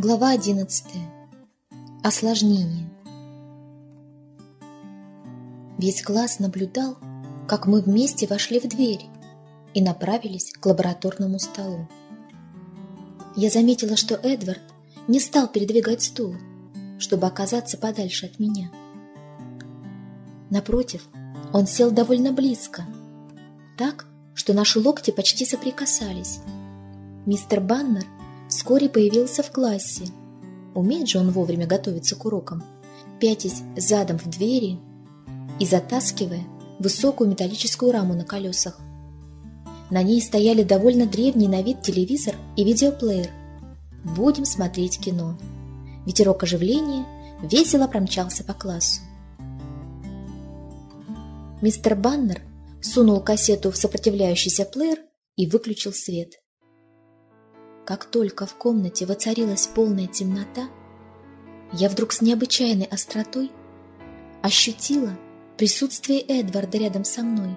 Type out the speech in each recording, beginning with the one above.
Глава 11. Осложнение. Весь класс наблюдал, как мы вместе вошли в дверь и направились к лабораторному столу. Я заметила, что Эдвард не стал передвигать стул, чтобы оказаться подальше от меня. Напротив, он сел довольно близко, так, что наши локти почти соприкасались. Мистер Баннер вскоре появился в классе. Умеет же он вовремя готовиться к урокам, пятясь задом в двери и затаскивая высокую металлическую раму на колесах. На ней стояли довольно древний на вид телевизор и видеоплеер. Будем смотреть кино. Ветерок оживления весело промчался по классу. Мистер Баннер сунул кассету в сопротивляющийся плеер и выключил свет. Как только в комнате воцарилась полная темнота, я вдруг с необычайной остротой ощутила присутствие Эдварда рядом со мной.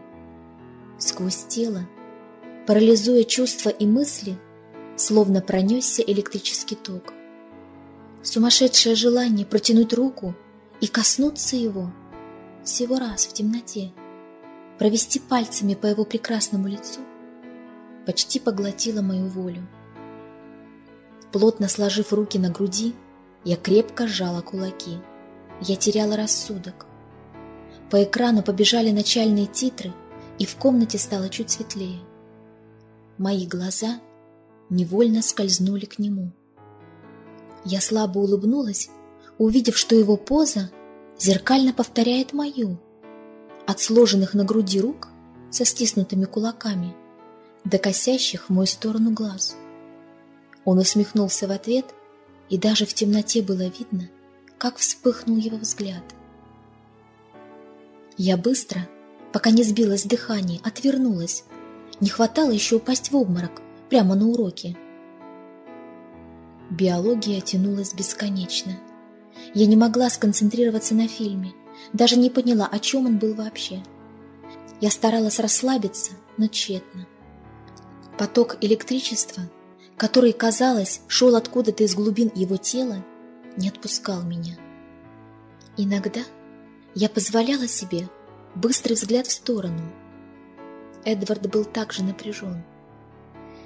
Сквозь тело, парализуя чувства и мысли, словно пронесся электрический ток. Сумасшедшее желание протянуть руку и коснуться его всего раз в темноте провести пальцами по его прекрасному лицу, почти поглотила мою волю. Плотно сложив руки на груди, я крепко сжала кулаки. Я теряла рассудок. По экрану побежали начальные титры, и в комнате стало чуть светлее. Мои глаза невольно скользнули к нему. Я слабо улыбнулась, увидев, что его поза зеркально повторяет мою — от сложенных на груди рук со стиснутыми кулаками до косящих в мою сторону глаз. Он усмехнулся в ответ, и даже в темноте было видно, как вспыхнул его взгляд. Я быстро, пока не сбилось дыхание, отвернулась. Не хватало еще упасть в обморок прямо на уроке. Биология тянулась бесконечно. Я не могла сконцентрироваться на фильме, даже не поняла, о чем он был вообще. Я старалась расслабиться, но тщетно. Поток электричества, который, казалось, шел откуда-то из глубин его тела, не отпускал меня. Иногда я позволяла себе быстрый взгляд в сторону. Эдвард был также напряжен.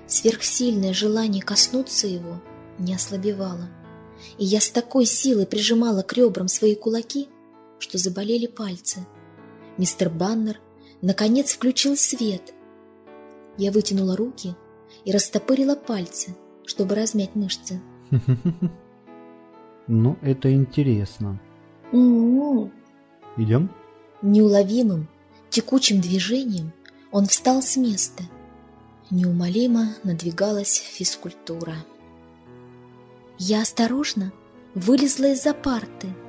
Сверхсильное желание коснуться его не ослабевало, и я с такой силой прижимала к ребрам свои кулаки, что заболели пальцы. Мистер Баннер наконец включил свет. Я вытянула руки и растопырила пальцы, чтобы размять мышцы. Ну, это интересно. У-у-у. Идем? Неуловимым, текучим движением он встал с места. Неумолимо надвигалась физкультура. Я осторожно вылезла из-за парты –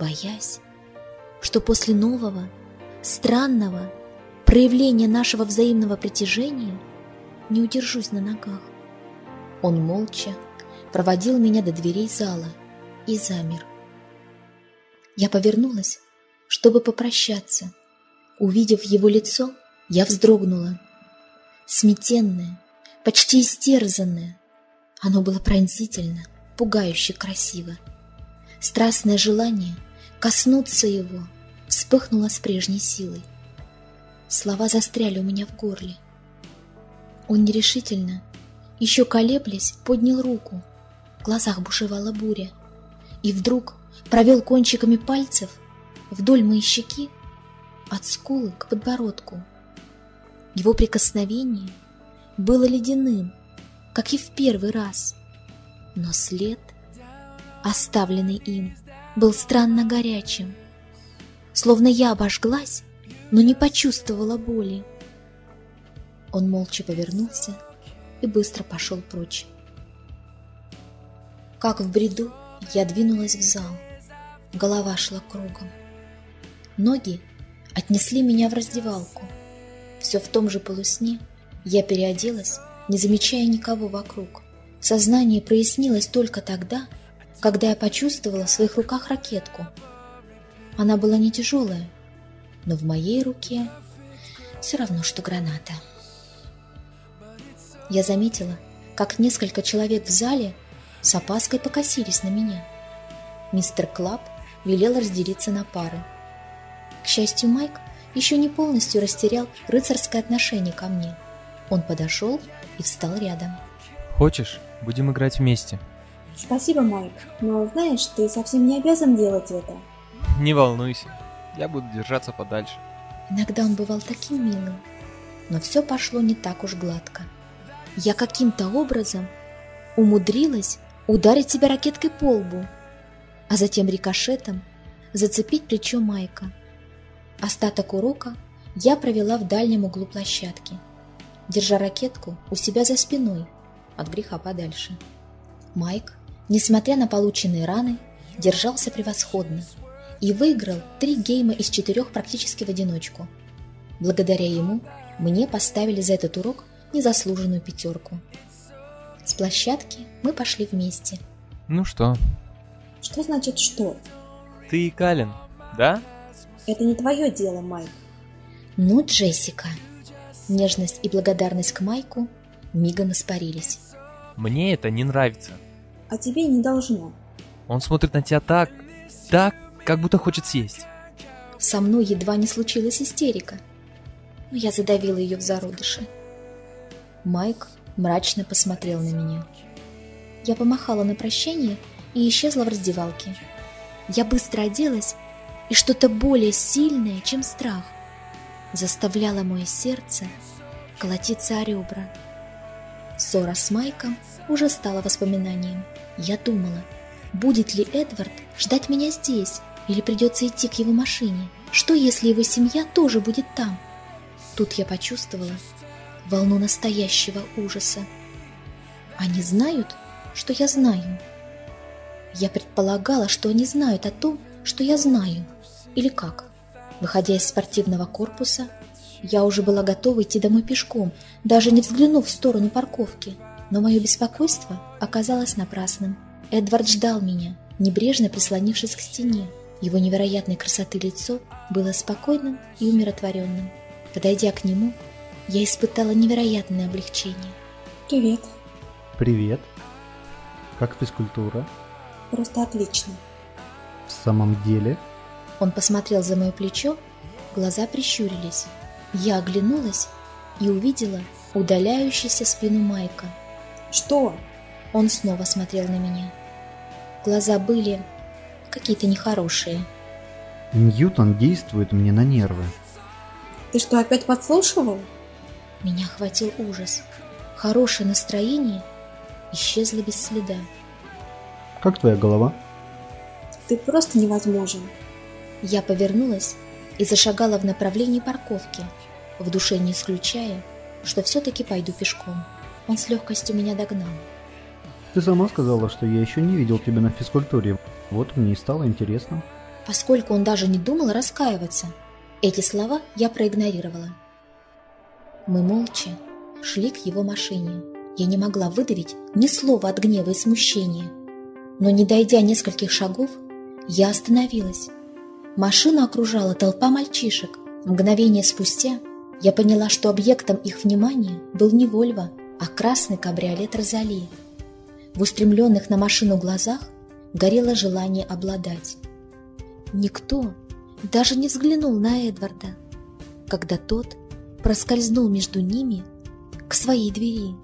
боясь, что после нового, странного проявления нашего взаимного притяжения не удержусь на ногах. Он молча проводил меня до дверей зала и замер. Я повернулась, чтобы попрощаться. Увидев его лицо, я вздрогнула. Сметенное, почти истерзанное. Оно было пронзительно, пугающе красиво. Страстное желание — Коснуться его вспыхнуло с прежней силой. Слова застряли у меня в горле. Он нерешительно, еще колеблясь, поднял руку. В глазах бушевала буря. И вдруг провел кончиками пальцев вдоль моей щеки от скулы к подбородку. Его прикосновение было ледяным, как и в первый раз, но след, оставленный им, был странно горячим. Словно я обожглась, но не почувствовала боли. Он молча повернулся и быстро пошел прочь. Как в бреду, я двинулась в зал. Голова шла кругом. Ноги отнесли меня в раздевалку. Все в том же полусне я переоделась, не замечая никого вокруг. Сознание прояснилось только тогда, когда я почувствовала в своих руках ракетку. Она была не тяжелая, но в моей руке все равно, что граната. Я заметила, как несколько человек в зале с опаской покосились на меня. Мистер Клаб велел разделиться на пары. К счастью, Майк еще не полностью растерял рыцарское отношение ко мне. Он подошел и встал рядом. Хочешь, будем играть вместе? Спасибо, Майк, но знаешь, ты совсем не обязан делать это. Не волнуйся, я буду держаться подальше. Иногда он бывал таким милым, но все пошло не так уж гладко. Я каким-то образом умудрилась ударить себя ракеткой по лбу, а затем рикошетом зацепить плечо Майка. Остаток урока я провела в дальнем углу площадки, держа ракетку у себя за спиной, от греха подальше. Майк, несмотря на полученные раны, держался превосходно и выиграл три гейма из четырех практически в одиночку. Благодаря ему мне поставили за этот урок незаслуженную пятерку. С площадки мы пошли вместе. Ну что? Что значит что? Ты и Калин, да? Это не твое дело, Майк. Ну, Джессика. Нежность и благодарность к Майку мигом испарились. Мне это не нравится. А тебе не должно. Он смотрит на тебя так, так, как будто хочет съесть. Со мной едва не случилась истерика, но я задавила ее в зародыше. Майк мрачно посмотрел на меня. Я помахала на прощание и исчезла в раздевалке. Я быстро оделась, и что-то более сильное, чем страх, заставляло мое сердце колотиться о ребра. Ссора с Майком уже стала воспоминанием. Я думала, будет ли Эдвард ждать меня здесь, или придется идти к его машине? Что, если его семья тоже будет там? Тут я почувствовала волну настоящего ужаса. Они знают, что я знаю. Я предполагала, что они знают о том, что я знаю. Или как? Выходя из спортивного корпуса, я уже была готова идти домой пешком, даже не взглянув в сторону парковки. Но мое беспокойство оказалось напрасным. Эдвард ждал меня, небрежно прислонившись к стене. Его невероятной красоты лицо было спокойным и умиротворенным. Подойдя к нему, я испытала невероятное облегчение. Привет. Привет. Как физкультура? Просто отлично. В самом деле? Он посмотрел за мое плечо, глаза прищурились. Я оглянулась и увидела удаляющуюся спину Майка. Что? Он снова смотрел на меня. Глаза были какие-то нехорошие. Ньютон действует мне на нервы. Ты что, опять подслушивал? Меня охватил ужас. Хорошее настроение исчезло без следа. Как твоя голова? Ты просто невозможен. Я повернулась и зашагала в направлении парковки, в душе не исключая, что все-таки пойду пешком. Он с легкостью меня догнал. Ты сама сказала, что я еще не видел тебя на физкультуре. Вот мне и стало интересно. Поскольку он даже не думал раскаиваться, эти слова я проигнорировала. Мы молча шли к его машине. Я не могла выдавить ни слова от гнева и смущения. Но не дойдя нескольких шагов, я остановилась. Машину окружала толпа мальчишек. Мгновение спустя я поняла, что объектом их внимания был не Вольво, а красный кабриолет Розали. В устремленных на машину глазах горело желание обладать. Никто даже не взглянул на Эдварда, когда тот проскользнул между ними к своей двери.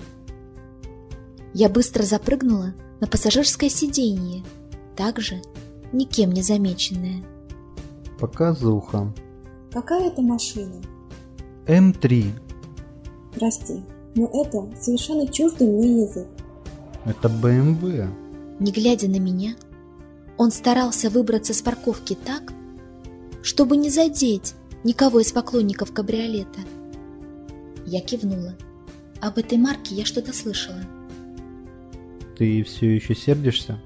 Я быстро запрыгнула на пассажирское сиденье, также никем не замеченное. Показуха. Какая это машина? М3. Прости, но это совершенно чуждый мне язык. Это БМВ. Не глядя на меня, он старался выбраться с парковки так, чтобы не задеть никого из поклонников кабриолета. Я кивнула. Об этой марке я что-то слышала. Ты все еще сердишься?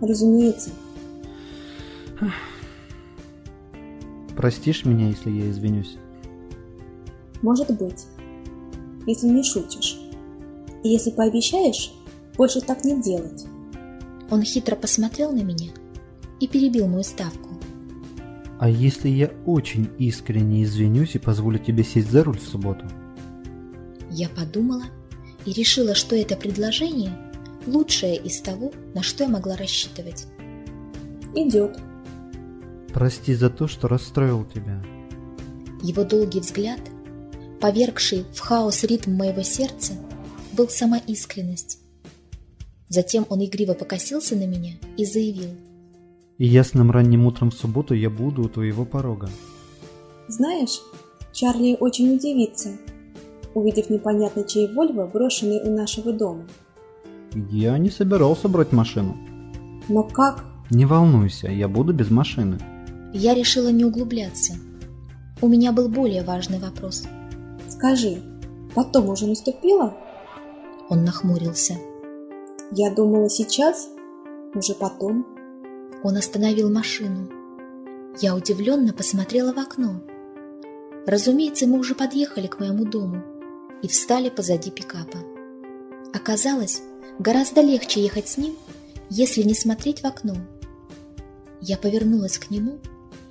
Разумеется. Простишь меня, если я извинюсь? Может быть. Если не шутишь. И если пообещаешь, больше так не делать. Он хитро посмотрел на меня и перебил мою ставку. А если я очень искренне извинюсь и позволю тебе сесть за руль в субботу? Я подумала и решила, что это предложение лучшее из того, на что я могла рассчитывать. Идет. Прости за то, что расстроил тебя. Его долгий взгляд, повергший в хаос ритм моего сердца, был сама искренность. Затем он игриво покосился на меня и заявил. И ясным ранним утром в субботу я буду у твоего порога. Знаешь, Чарли очень удивится, увидев непонятно чей Вольво, брошенный у нашего дома. Я не собирался брать машину. Но как? Не волнуйся, я буду без машины. Я решила не углубляться. У меня был более важный вопрос. Скажи, потом уже наступило? Он нахмурился. Я думала сейчас, уже потом. Он остановил машину. Я удивленно посмотрела в окно. Разумеется, мы уже подъехали к моему дому и встали позади пикапа. Оказалось, гораздо легче ехать с ним, если не смотреть в окно. Я повернулась к нему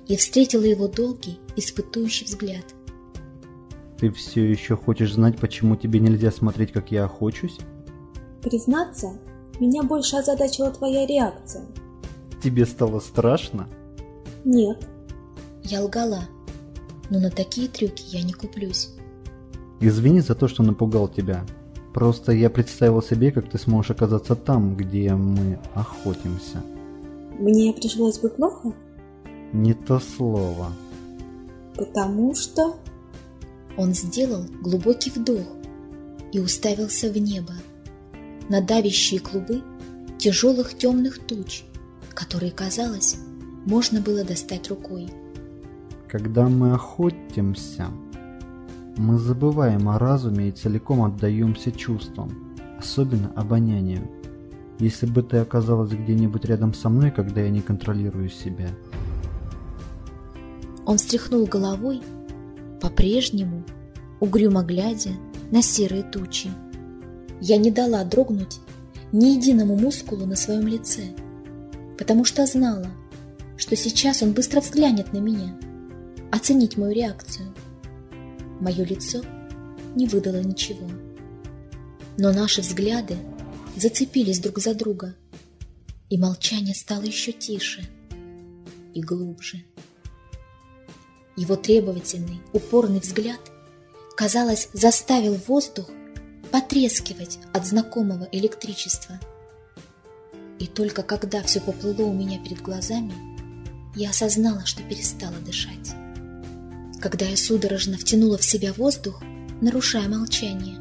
и встретила его долгий, испытующий взгляд. Ты все еще хочешь знать, почему тебе нельзя смотреть, как я охочусь? Признаться, меня больше озадачила твоя реакция. Тебе стало страшно? Нет. Я лгала, но на такие трюки я не куплюсь. Извини за то, что напугал тебя. Просто я представил себе, как ты сможешь оказаться там, где мы охотимся. Мне пришлось бы плохо? Не то слово. Потому что... Он сделал глубокий вдох и уставился в небо, на давящие клубы тяжелых темных туч, которые, казалось, можно было достать рукой. Когда мы охотимся, мы забываем о разуме и целиком отдаемся чувствам, особенно обонянию. Если бы ты оказалась где-нибудь рядом со мной, когда я не контролирую себя. Он встряхнул головой, по-прежнему, угрюмо глядя на серые тучи. Я не дала дрогнуть ни единому мускулу на своем лице, потому что знала, что сейчас он быстро взглянет на меня, оценить мою реакцию. Мое лицо не выдало ничего. Но наши взгляды зацепились друг за друга, и молчание стало еще тише и глубже. Его требовательный, упорный взгляд, казалось, заставил воздух потрескивать от знакомого электричества. И только когда все поплыло у меня перед глазами, я осознала, что перестала дышать. Когда я судорожно втянула в себя воздух, нарушая молчание,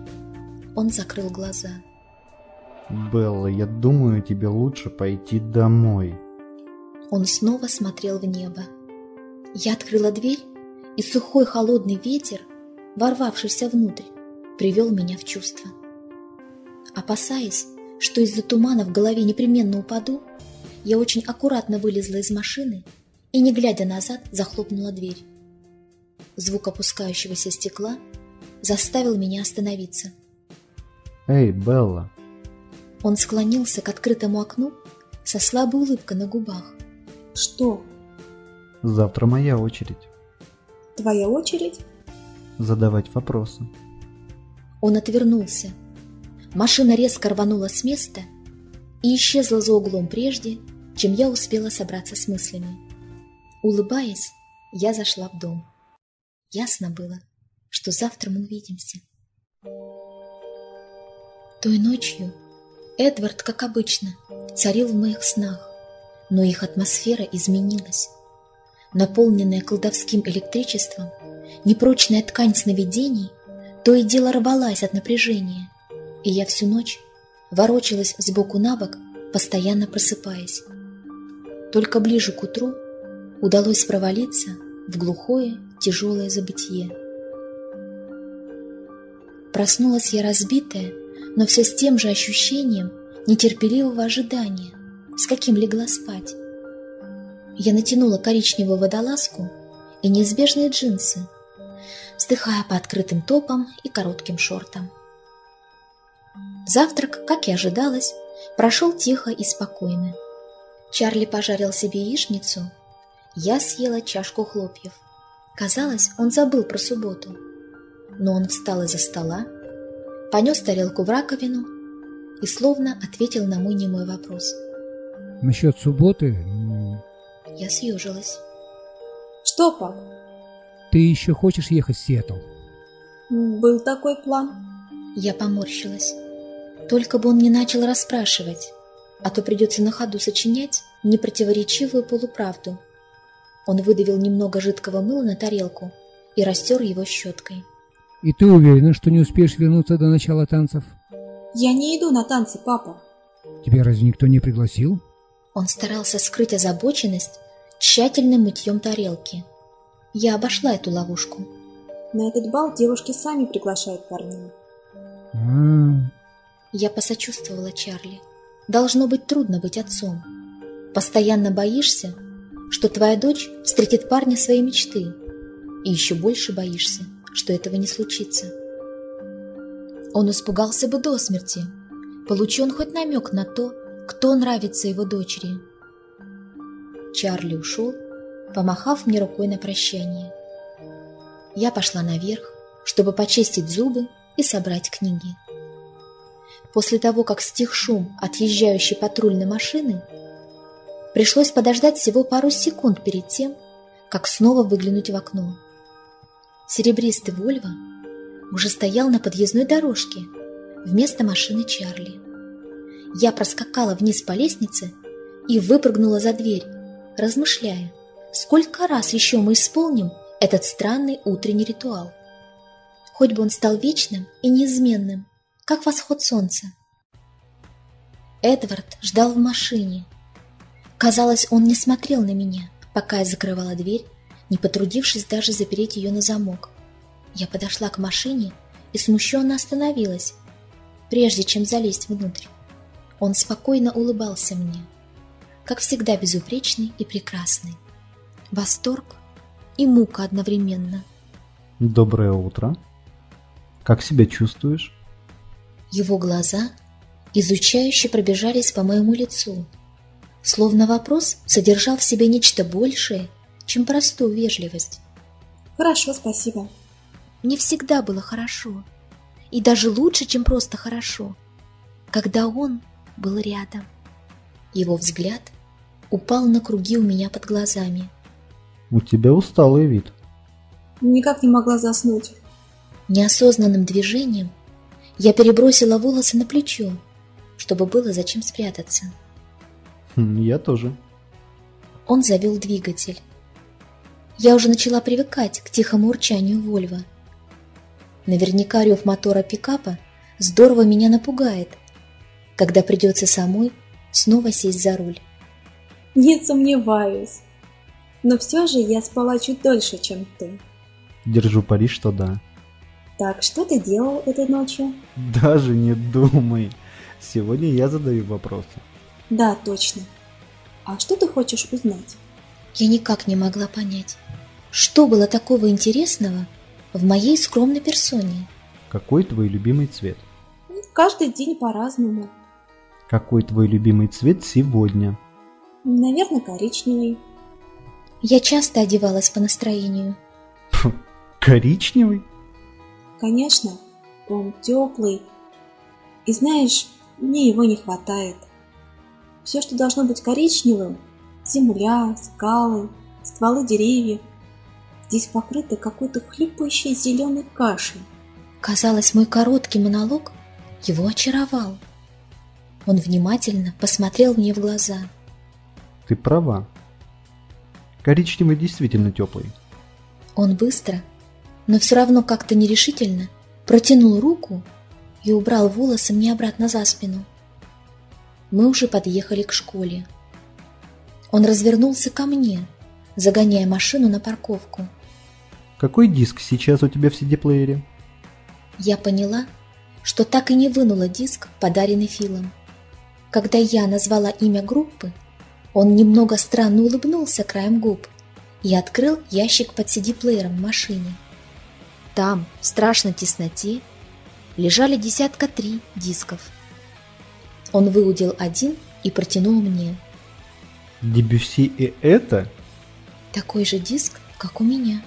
он закрыл глаза. Белла, я думаю, тебе лучше пойти домой. Он снова смотрел в небо. Я открыла дверь, и сухой холодный ветер, ворвавшийся внутрь, привел меня в чувство. Опасаясь, что из-за тумана в голове непременно упаду, я очень аккуратно вылезла из машины и, не глядя назад, захлопнула дверь. Звук опускающегося стекла заставил меня остановиться. Эй, Белла! Он склонился к открытому окну со слабой улыбкой на губах. Что? Завтра моя очередь. Твоя очередь? Задавать вопросы. Он отвернулся. Машина резко рванула с места и исчезла за углом прежде, чем я успела собраться с мыслями. Улыбаясь, я зашла в дом. Ясно было, что завтра мы увидимся. Той ночью Эдвард, как обычно, царил в моих снах, но их атмосфера изменилась. Наполненная колдовским электричеством, непрочная ткань сновидений то и дело рвалась от напряжения, и я всю ночь ворочалась сбоку на бок, постоянно просыпаясь. Только ближе к утру удалось провалиться в глухое, тяжелое забытье. Проснулась я разбитая, но все с тем же ощущением нетерпеливого ожидания, с каким легла спать. Я натянула коричневую водолазку и неизбежные джинсы, вздыхая по открытым топам и коротким шортам. Завтрак, как и ожидалось, прошел тихо и спокойно. Чарли пожарил себе яичницу, я съела чашку хлопьев. Казалось, он забыл про субботу. Но он встал из-за стола, понес тарелку в раковину и словно ответил на мой немой вопрос. Насчет субботы... Я съежилась. Что, пап? Ты еще хочешь ехать в Сиэтл? Был такой план. Я поморщилась. Только бы он не начал расспрашивать, а то придется на ходу сочинять непротиворечивую полуправду. Он выдавил немного жидкого мыла на тарелку и растер его щеткой. И ты уверена, что не успеешь вернуться до начала танцев? Я не иду на танцы, папа. Тебя разве никто не пригласил? Он старался скрыть озабоченность тщательным мытьем тарелки. Я обошла эту ловушку. На этот бал девушки сами приглашают парней. А, -а, а Я посочувствовала Чарли. Должно быть трудно быть отцом. Постоянно боишься, что твоя дочь встретит парня своей мечты. И еще больше боишься, что этого не случится. Он испугался бы до смерти, получи он хоть намек на то, кто нравится его дочери. Чарли ушел, помахав мне рукой на прощание. Я пошла наверх, чтобы почистить зубы и собрать книги. После того, как стих шум отъезжающей патрульной машины, пришлось подождать всего пару секунд перед тем, как снова выглянуть в окно. Серебристый Вольво уже стоял на подъездной дорожке вместо машины Чарли. Я проскакала вниз по лестнице и выпрыгнула за дверь, размышляя, сколько раз еще мы исполним этот странный утренний ритуал. Хоть бы он стал вечным и неизменным, как восход солнца. Эдвард ждал в машине. Казалось, он не смотрел на меня, пока я закрывала дверь, не потрудившись даже запереть ее на замок. Я подошла к машине и смущенно остановилась, прежде чем залезть внутрь. Он спокойно улыбался мне, как всегда безупречный и прекрасный. Восторг и мука одновременно. Доброе утро. Как себя чувствуешь? Его глаза изучающе пробежались по моему лицу, словно вопрос содержал в себе нечто большее, чем простую вежливость. Хорошо, спасибо. Мне всегда было хорошо, и даже лучше, чем просто хорошо, когда он был рядом. Его взгляд упал на круги у меня под глазами. У тебя усталый вид. Никак не могла заснуть. Неосознанным движением я перебросила волосы на плечо, чтобы было зачем спрятаться. Хм, я тоже. Он завел двигатель. Я уже начала привыкать к тихому урчанию Вольва. Наверняка рев мотора пикапа здорово меня напугает, когда придется самой снова сесть за руль. Не сомневаюсь. Но все же я спала чуть дольше, чем ты. Держу пари, что да. Так, что ты делал этой ночью? Даже не думай. Сегодня я задаю вопросы. Да, точно. А что ты хочешь узнать? Я никак не могла понять, что было такого интересного в моей скромной персоне. Какой твой любимый цвет? Каждый день по-разному. Какой твой любимый цвет сегодня? Наверное, коричневый. Я часто одевалась по настроению. Фу, коричневый? Конечно, он теплый. И знаешь, мне его не хватает. Все, что должно быть коричневым, земля, скалы, стволы деревьев, здесь покрыто какой-то хлюпающей зеленой кашей. Казалось, мой короткий монолог его очаровал. Он внимательно посмотрел мне в глаза. Ты права. Коричневый действительно теплый. Он быстро, но все равно как-то нерешительно протянул руку и убрал волосы мне обратно за спину. Мы уже подъехали к школе. Он развернулся ко мне, загоняя машину на парковку. Какой диск сейчас у тебя в CD-плеере? Я поняла, что так и не вынула диск, подаренный Филом. Когда я назвала имя группы, он немного странно улыбнулся краем губ и открыл ящик под CD-плеером в машине. Там, в страшной тесноте, лежали десятка три дисков. Он выудил один и протянул мне. Дебюсси и это? Такой же диск, как у меня.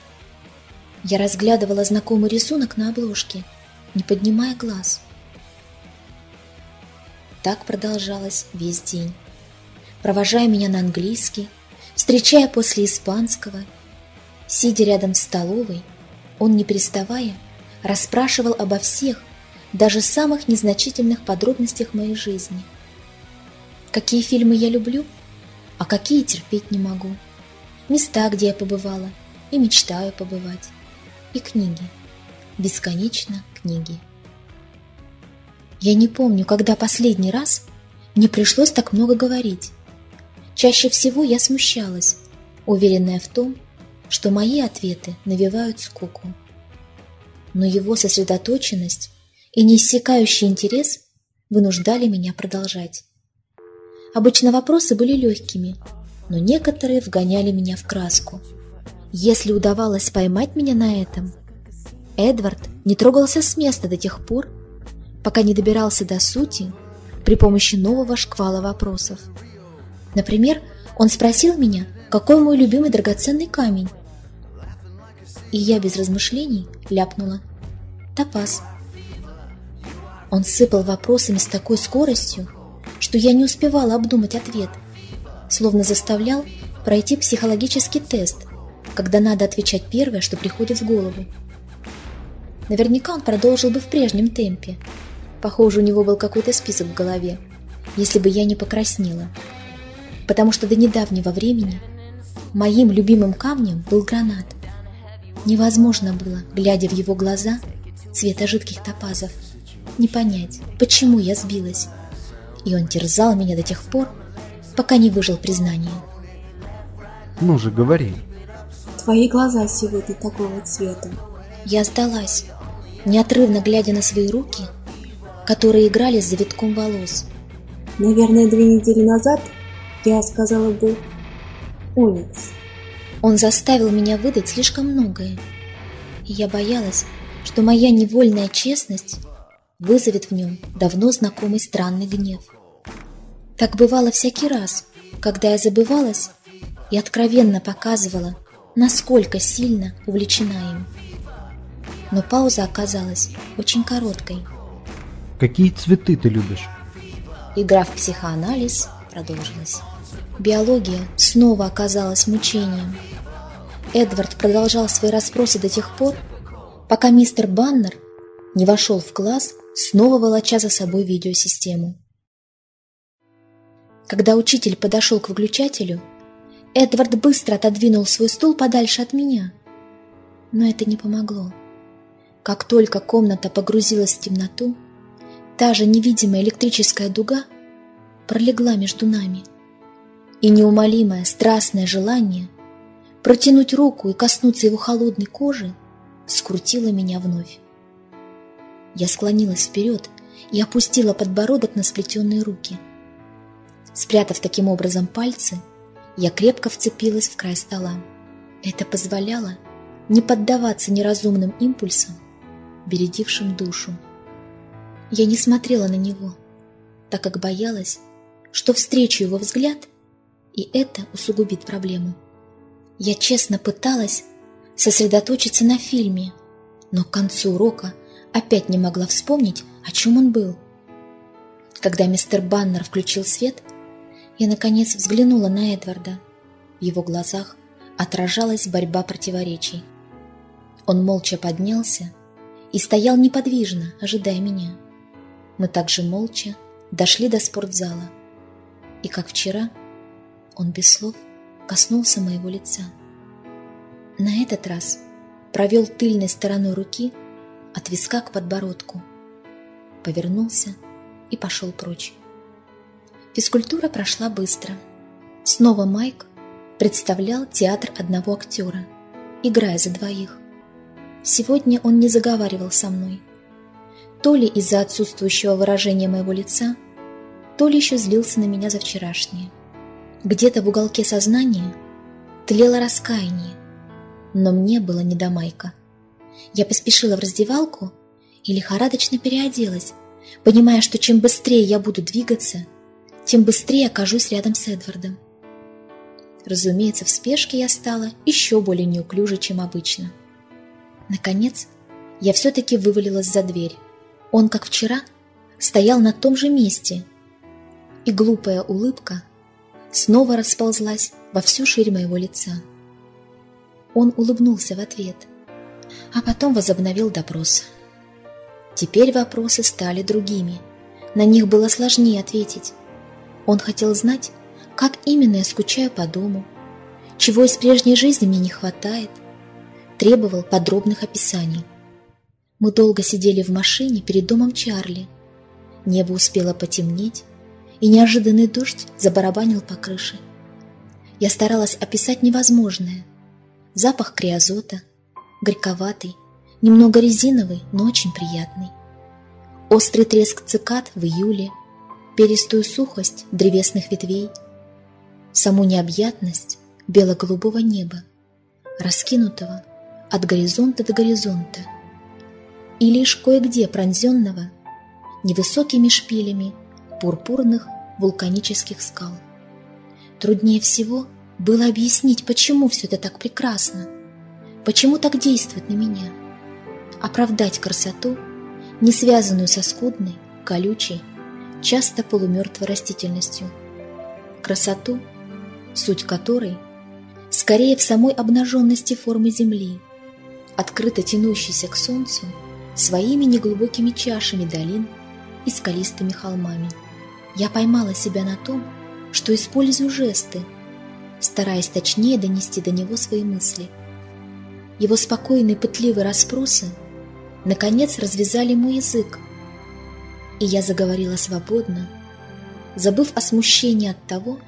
Я разглядывала знакомый рисунок на обложке, не поднимая глаз. Так продолжалось весь день. Провожая меня на английский, встречая после испанского, сидя рядом в столовой, он, не переставая, расспрашивал обо всех, даже самых незначительных подробностях моей жизни. Какие фильмы я люблю, а какие терпеть не могу. Места, где я побывала и мечтаю побывать. И книги. Бесконечно книги. Я не помню, когда последний раз мне пришлось так много говорить. Чаще всего я смущалась, уверенная в том, что мои ответы навевают скуку. Но его сосредоточенность и неиссякающий интерес вынуждали меня продолжать. Обычно вопросы были легкими, но некоторые вгоняли меня в краску. Если удавалось поймать меня на этом, Эдвард не трогался с места до тех пор, пока не добирался до сути при помощи нового шквала вопросов. Например, он спросил меня, какой мой любимый драгоценный камень. И я без размышлений ляпнула. Топаз. Он сыпал вопросами с такой скоростью, что я не успевала обдумать ответ, словно заставлял пройти психологический тест, когда надо отвечать первое, что приходит в голову. Наверняка он продолжил бы в прежнем темпе, Похоже, у него был какой-то список в голове, если бы я не покраснела. Потому что до недавнего времени моим любимым камнем был гранат. Невозможно было, глядя в его глаза цвета жидких топазов, не понять, почему я сбилась. И он терзал меня до тех пор, пока не выжил признание. Ну же, говори. Твои глаза сегодня такого цвета. Я сдалась, неотрывно глядя на свои руки – которые играли с завитком волос. Наверное, две недели назад я сказала бы «Оникс». Он заставил меня выдать слишком многое, и я боялась, что моя невольная честность вызовет в нем давно знакомый странный гнев. Так бывало всякий раз, когда я забывалась и откровенно показывала, насколько сильно увлечена им. Но пауза оказалась очень короткой – Какие цветы ты любишь? Игра в психоанализ продолжилась. Биология снова оказалась мучением. Эдвард продолжал свои расспросы до тех пор, пока мистер Баннер не вошел в класс, снова волоча за собой видеосистему. Когда учитель подошел к выключателю, Эдвард быстро отодвинул свой стул подальше от меня. Но это не помогло. Как только комната погрузилась в темноту, Та же невидимая электрическая дуга пролегла между нами. И неумолимое страстное желание протянуть руку и коснуться его холодной кожи скрутило меня вновь. Я склонилась вперед и опустила подбородок на сплетенные руки. Спрятав таким образом пальцы, я крепко вцепилась в край стола. Это позволяло не поддаваться неразумным импульсам, бередившим душу. Я не смотрела на него, так как боялась, что встречу его взгляд, и это усугубит проблему. Я честно пыталась сосредоточиться на фильме, но к концу урока опять не могла вспомнить, о чем он был. Когда мистер Баннер включил свет, я, наконец, взглянула на Эдварда. В его глазах отражалась борьба противоречий. Он молча поднялся и стоял неподвижно, ожидая меня. Мы также молча дошли до спортзала. И как вчера, он без слов коснулся моего лица. На этот раз провел тыльной стороной руки от виска к подбородку, повернулся и пошел прочь. Физкультура прошла быстро. Снова Майк представлял театр одного актера, играя за двоих. Сегодня он не заговаривал со мной, то ли из-за отсутствующего выражения моего лица, то ли еще злился на меня за вчерашнее. Где-то в уголке сознания тлело раскаяние, но мне было не до майка. Я поспешила в раздевалку и лихорадочно переоделась, понимая, что чем быстрее я буду двигаться, тем быстрее окажусь рядом с Эдвардом. Разумеется, в спешке я стала еще более неуклюже, чем обычно. Наконец, я все-таки вывалилась за дверь. Он, как вчера, стоял на том же месте, и глупая улыбка снова расползлась во всю ширь моего лица. Он улыбнулся в ответ, а потом возобновил допрос. Теперь вопросы стали другими. На них было сложнее ответить. Он хотел знать, как именно я скучаю по дому, чего из прежней жизни мне не хватает, требовал подробных описаний. Мы долго сидели в машине перед домом Чарли. Небо успело потемнеть, и неожиданный дождь забарабанил по крыше. Я старалась описать невозможное. Запах криозота, горьковатый, немного резиновый, но очень приятный. Острый треск цикад в июле, перистую сухость древесных ветвей, саму необъятность бело-голубого неба, раскинутого от горизонта до горизонта, и лишь кое-где пронзенного невысокими шпилями пурпурных вулканических скал. Труднее всего было объяснить, почему все это так прекрасно, почему так действует на меня, оправдать красоту, не связанную со скудной, колючей, часто полумертвой растительностью, красоту, суть которой скорее в самой обнаженности формы Земли, открыто тянущейся к Солнцу своими неглубокими чашами долин и скалистыми холмами. Я поймала себя на том, что использую жесты, стараясь точнее донести до него свои мысли. Его спокойные пытливые расспросы наконец развязали мой язык, и я заговорила свободно, забыв о смущении от того,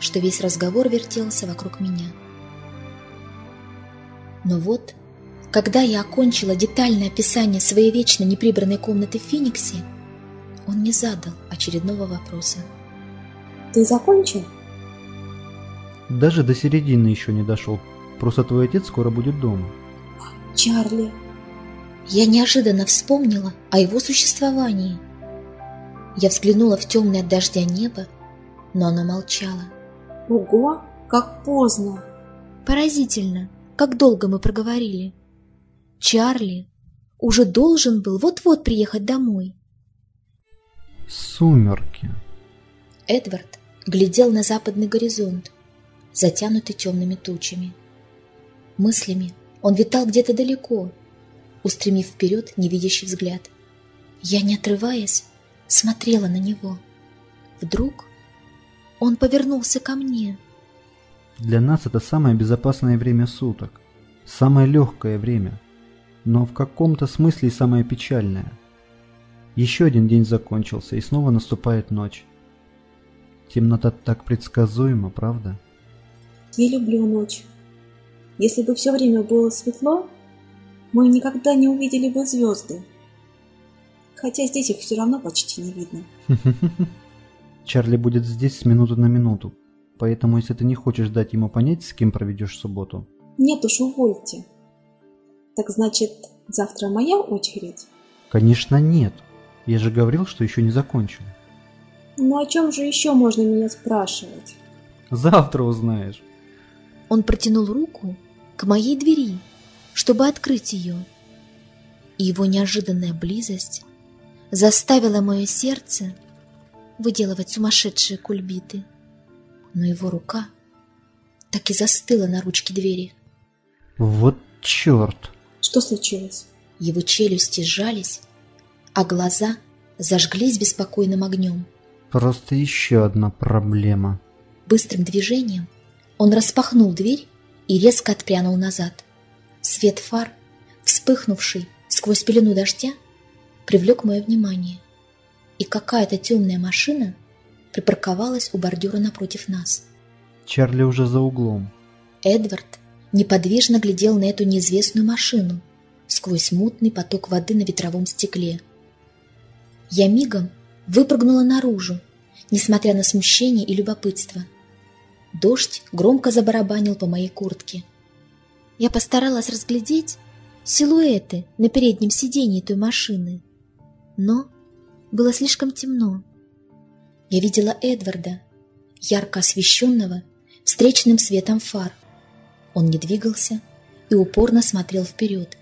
что весь разговор вертелся вокруг меня. Но вот, когда я окончила детальное описание своей вечно неприбранной комнаты в Фениксе, он не задал очередного вопроса. Ты закончил? Даже до середины еще не дошел. Просто твой отец скоро будет дома. Чарли. Я неожиданно вспомнила о его существовании. Я взглянула в темное от дождя небо, но оно молчало. Ого, как поздно. Поразительно, как долго мы проговорили. Чарли уже должен был вот-вот приехать домой. Сумерки. Эдвард глядел на западный горизонт, затянутый темными тучами. Мыслями он витал где-то далеко, устремив вперед невидящий взгляд. Я, не отрываясь, смотрела на него. Вдруг он повернулся ко мне. Для нас это самое безопасное время суток, самое легкое время, но в каком-то смысле и самое печальное. Еще один день закончился, и снова наступает ночь. Темнота так предсказуема, правда? Я люблю ночь. Если бы все время было светло, мы никогда не увидели бы звезды. Хотя здесь их все равно почти не видно. Чарли будет здесь с минуты на минуту. Поэтому, если ты не хочешь дать ему понять, с кем проведешь субботу... Нет уж, увольте. Так значит, завтра моя очередь? Конечно, нет. Я же говорил, что еще не закончил. Ну о чем же еще можно меня спрашивать? Завтра узнаешь. Он протянул руку к моей двери, чтобы открыть ее. И его неожиданная близость заставила мое сердце выделывать сумасшедшие кульбиты. Но его рука так и застыла на ручке двери. Вот черт! Что случилось? Его челюсти сжались, а глаза зажглись беспокойным огнем. Просто еще одна проблема. Быстрым движением он распахнул дверь и резко отпрянул назад. Свет фар, вспыхнувший сквозь пелену дождя, привлек мое внимание. И какая-то темная машина припарковалась у бордюра напротив нас. Чарли уже за углом. Эдвард неподвижно глядел на эту неизвестную машину сквозь мутный поток воды на ветровом стекле. Я мигом выпрыгнула наружу, несмотря на смущение и любопытство. Дождь громко забарабанил по моей куртке. Я постаралась разглядеть силуэты на переднем сиденье той машины, но было слишком темно. Я видела Эдварда, ярко освещенного встречным светом фар. Он не двигался и упорно смотрел вперед,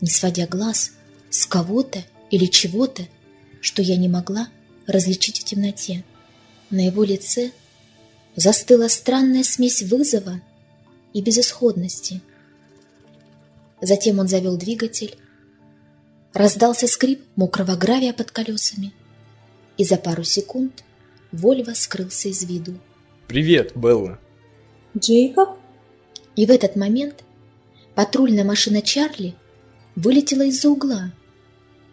не сводя глаз с кого-то или чего-то, что я не могла различить в темноте. На его лице застыла странная смесь вызова и безысходности. Затем он завел двигатель, раздался скрип мокрого гравия под колесами, и за пару секунд Вольво скрылся из виду. «Привет, Белла!» «Джейкоб?» И в этот момент патрульная машина Чарли вылетела из-за угла,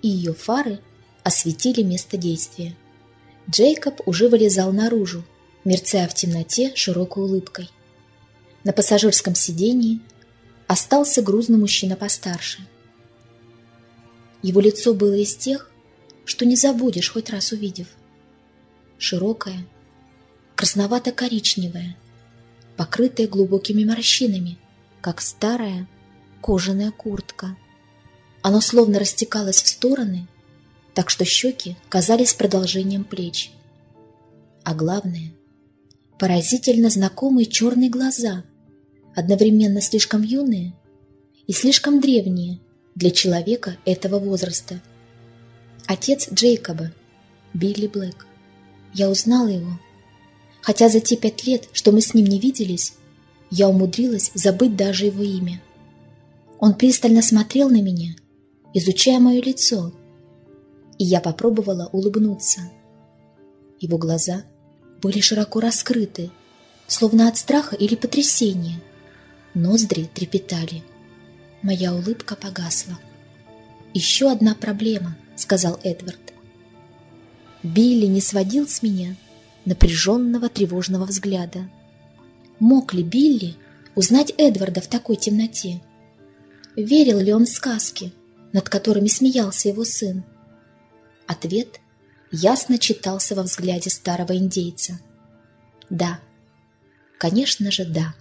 и ее фары осветили место действия. Джейкоб уже вылезал наружу, мерцая в темноте широкой улыбкой. На пассажирском сидении остался грузный мужчина постарше. Его лицо было из тех, что не забудешь, хоть раз увидев. Широкое, красновато-коричневое, покрытое глубокими морщинами, как старая кожаная куртка. Оно словно растекалось в стороны, так что щеки казались продолжением плеч. А главное, поразительно знакомые черные глаза, одновременно слишком юные и слишком древние для человека этого возраста. Отец Джейкоба, Билли Блэк. Я узнала его. Хотя за те пять лет, что мы с ним не виделись, я умудрилась забыть даже его имя. Он пристально смотрел на меня, изучая мое лицо, и я попробовала улыбнуться. Его глаза были широко раскрыты, словно от страха или потрясения. Ноздри трепетали. Моя улыбка погасла. «Еще одна проблема», — сказал Эдвард. Билли не сводил с меня напряженного тревожного взгляда. Мог ли Билли узнать Эдварда в такой темноте? Верил ли он в сказки, над которыми смеялся его сын? Ответ ясно читался во взгляде старого индейца. Да, конечно же, да.